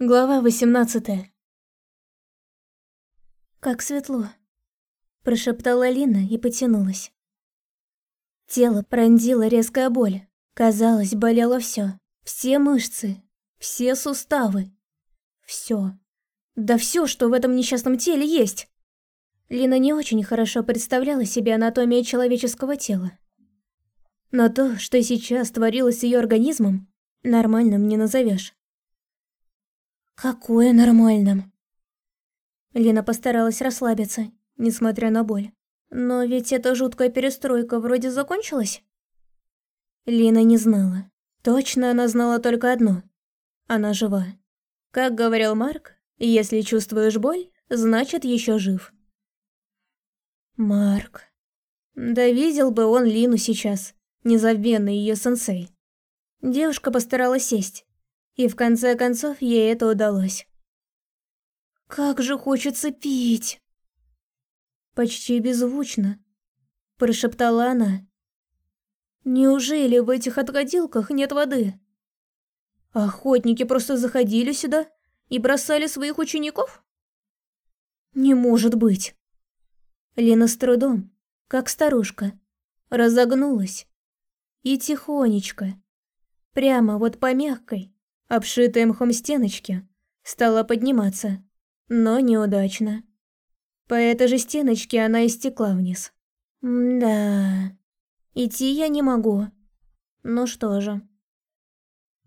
Глава 18 «Как светло», – прошептала Лина и потянулась. Тело пронзила резкая боль. Казалось, болело все. Все мышцы, все суставы. Все. Да все, что в этом несчастном теле есть. Лина не очень хорошо представляла себе анатомию человеческого тела. Но то, что сейчас творилось с ее организмом, нормальным не назовешь. Какое нормальным? Лина постаралась расслабиться, несмотря на боль. Но ведь эта жуткая перестройка вроде закончилась? Лина не знала. Точно она знала только одно. Она жива. Как говорил Марк, если чувствуешь боль, значит еще жив. Марк. Да видел бы он Лину сейчас, незабвенный ее сенсей. Девушка постаралась сесть, и в конце концов ей это удалось. «Как же хочется пить!» Почти беззвучно, прошептала она. «Неужели в этих отходилках нет воды?» Охотники просто заходили сюда и бросали своих учеников? Не может быть. Лена с трудом, как старушка, разогнулась и тихонечко, прямо вот по мягкой, обшитая мхом стеночки, стала подниматься, но неудачно. По этой же стеночке она истекла вниз. да, идти я не могу. Ну что же.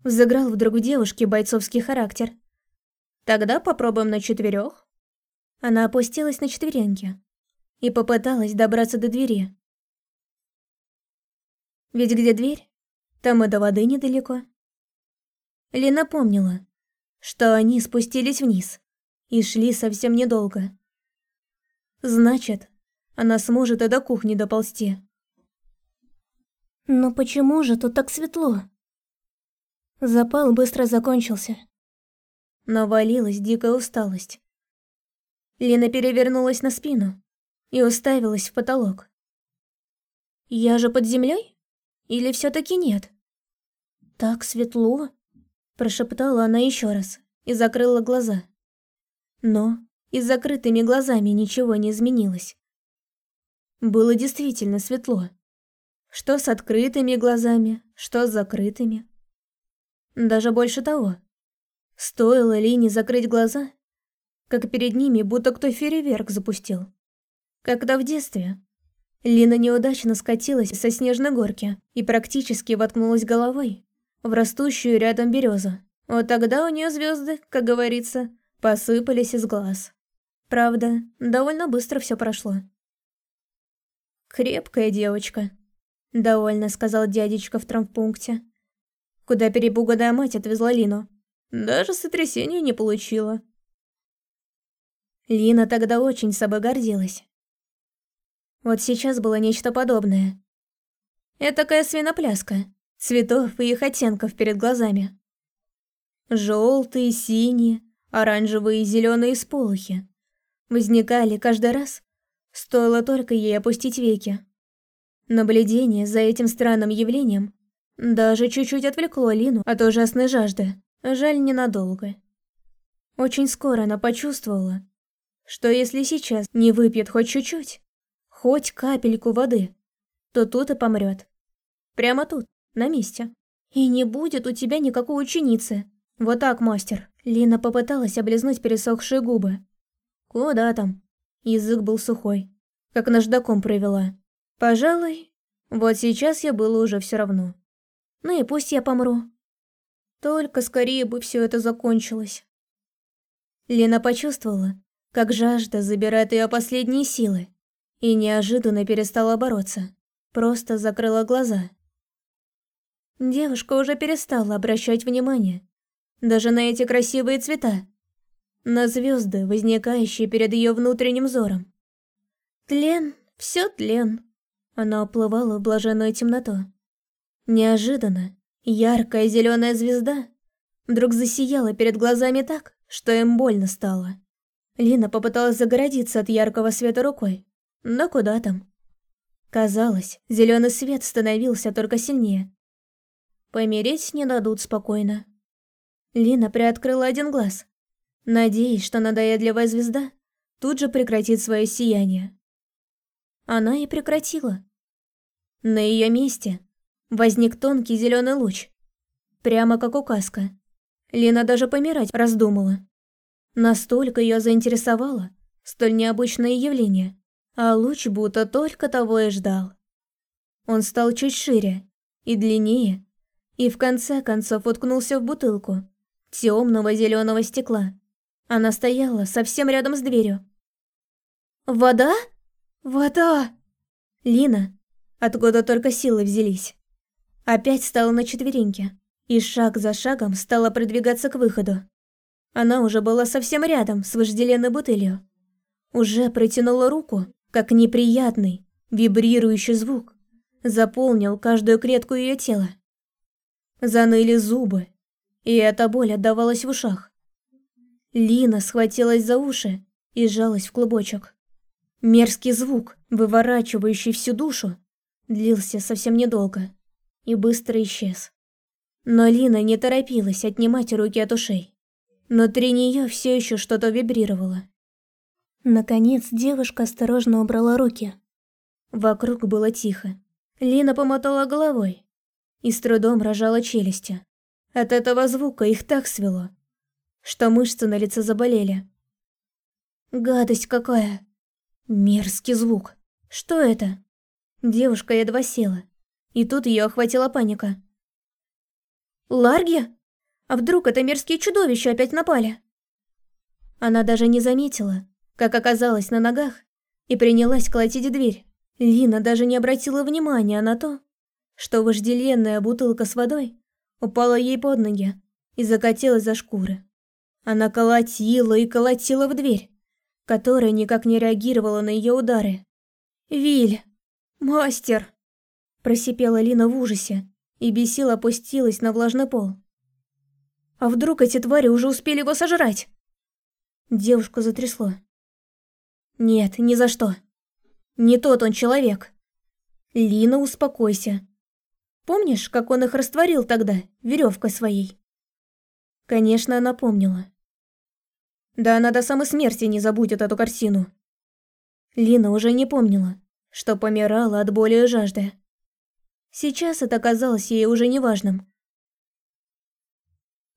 Взыграл вдруг в девушке бойцовский характер. Тогда попробуем на четверёх. Она опустилась на четвереньки и попыталась добраться до двери. Ведь где дверь, там и до воды недалеко. Лена помнила, что они спустились вниз и шли совсем недолго. Значит, она сможет и до кухни доползти. Но почему же тут так светло? Запал быстро закончился. Навалилась дикая усталость. Лена перевернулась на спину и уставилась в потолок. Я же под землей? Или все таки нет? Так светло. Прошептала она еще раз и закрыла глаза. Но и с закрытыми глазами ничего не изменилось. Было действительно светло. Что с открытыми глазами, что с закрытыми. Даже больше того. Стоило Лине закрыть глаза, как перед ними будто кто фейерверк запустил. Когда в детстве Лина неудачно скатилась со снежной горки и практически воткнулась головой в растущую рядом березу. Вот тогда у нее звезды, как говорится, посыпались из глаз. Правда, довольно быстро все прошло. «Крепкая девочка», — довольно сказал дядечка в травмпункте, куда перепуганная мать отвезла Лину. Даже сотрясения не получила. Лина тогда очень собой гордилась. Вот сейчас было нечто подобное. Этакая свинопляска, цветов и их оттенков перед глазами. Желтые, синие, оранжевые и зеленые сполохи возникали каждый раз, стоило только ей опустить веки. Наблюдение за этим странным явлением даже чуть-чуть отвлекло Лину от ужасной жажды, жаль ненадолго. Очень скоро она почувствовала, что если сейчас не выпьет хоть чуть-чуть, хоть капельку воды, то тут и помрет. Прямо тут, на месте. И не будет у тебя никакой ученицы. Вот так, мастер. Лина попыталась облизнуть пересохшие губы. Куда там? Язык был сухой. Как наждаком провела. Пожалуй, вот сейчас я было уже все равно. Ну и пусть я помру. Только скорее бы все это закончилось. Лена почувствовала, как жажда забирает ее последние силы, и неожиданно перестала бороться. Просто закрыла глаза. Девушка уже перестала обращать внимание даже на эти красивые цвета, на звезды, возникающие перед ее внутренним взором. Тлен, все тлен. Она уплывала в блаженную темноту. Неожиданно яркая зеленая звезда вдруг засияла перед глазами так, что им больно стало. Лина попыталась загородиться от яркого света рукой, но куда там? Казалось, зеленый свет становился только сильнее. Помереть не дадут спокойно. Лина приоткрыла один глаз, надеясь, что надоедливая звезда тут же прекратит свое сияние. Она и прекратила. На ее месте возник тонкий зеленый луч, прямо как указка. Лина даже помирать раздумала. Настолько ее заинтересовало столь необычное явление, а луч будто только того и ждал. Он стал чуть шире и длиннее, и в конце концов уткнулся в бутылку темного зеленого стекла. Она стояла совсем рядом с дверью. «Вода? Вода!» Лина, откуда только силы взялись, опять стала на четвереньки и шаг за шагом стала продвигаться к выходу. Она уже была совсем рядом с вожделенной бутылью. Уже протянула руку, как неприятный, вибрирующий звук заполнил каждую клетку ее тела. Заныли зубы, и эта боль отдавалась в ушах. Лина схватилась за уши и сжалась в клубочек. Мерзкий звук, выворачивающий всю душу, длился совсем недолго и быстро исчез. Но Лина не торопилась отнимать руки от ушей. Внутри нее все еще что-то вибрировало. Наконец девушка осторожно убрала руки. Вокруг было тихо. Лина помотала головой и с трудом рожала челюсти. От этого звука их так свело, что мышцы на лице заболели. Гадость какая! Мерзкий звук. Что это? Девушка едва села, и тут ее охватила паника. Ларги? А вдруг это мерзкие чудовища опять напали? Она даже не заметила, как оказалась на ногах и принялась колотить дверь. Лина даже не обратила внимания на то, что вожделенная бутылка с водой упала ей под ноги и закатилась за шкуры. Она колотила и колотила в дверь, которая никак не реагировала на ее удары. «Виль! Мастер!» Просипела Лина в ужасе, и бесила опустилась на влажный пол. А вдруг эти твари уже успели его сожрать? Девушку затрясло. Нет, ни за что. Не тот он человек. Лина, успокойся. Помнишь, как он их растворил тогда, веревкой своей? Конечно, она помнила. Да она до самой смерти не забудет эту картину. Лина уже не помнила, что помирала от боли и жажды. Сейчас это казалось ей уже неважным.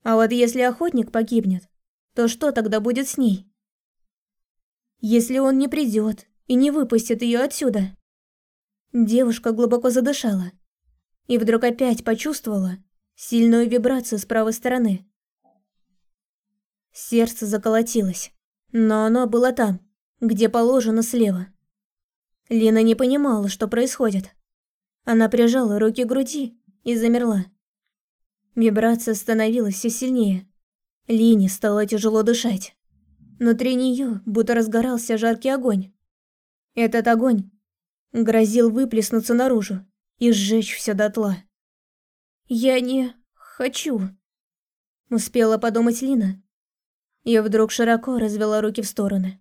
А вот если охотник погибнет, то что тогда будет с ней? Если он не придет и не выпустит ее отсюда? Девушка глубоко задышала и вдруг опять почувствовала сильную вибрацию с правой стороны. Сердце заколотилось, но оно было там, где положено слева. Лина не понимала, что происходит. Она прижала руки к груди и замерла. Вибрация становилась все сильнее. Лине стало тяжело дышать. Внутри нее будто разгорался жаркий огонь. Этот огонь грозил выплеснуться наружу и сжечь все дотла. «Я не хочу», — успела подумать Лина. И вдруг широко развела руки в стороны.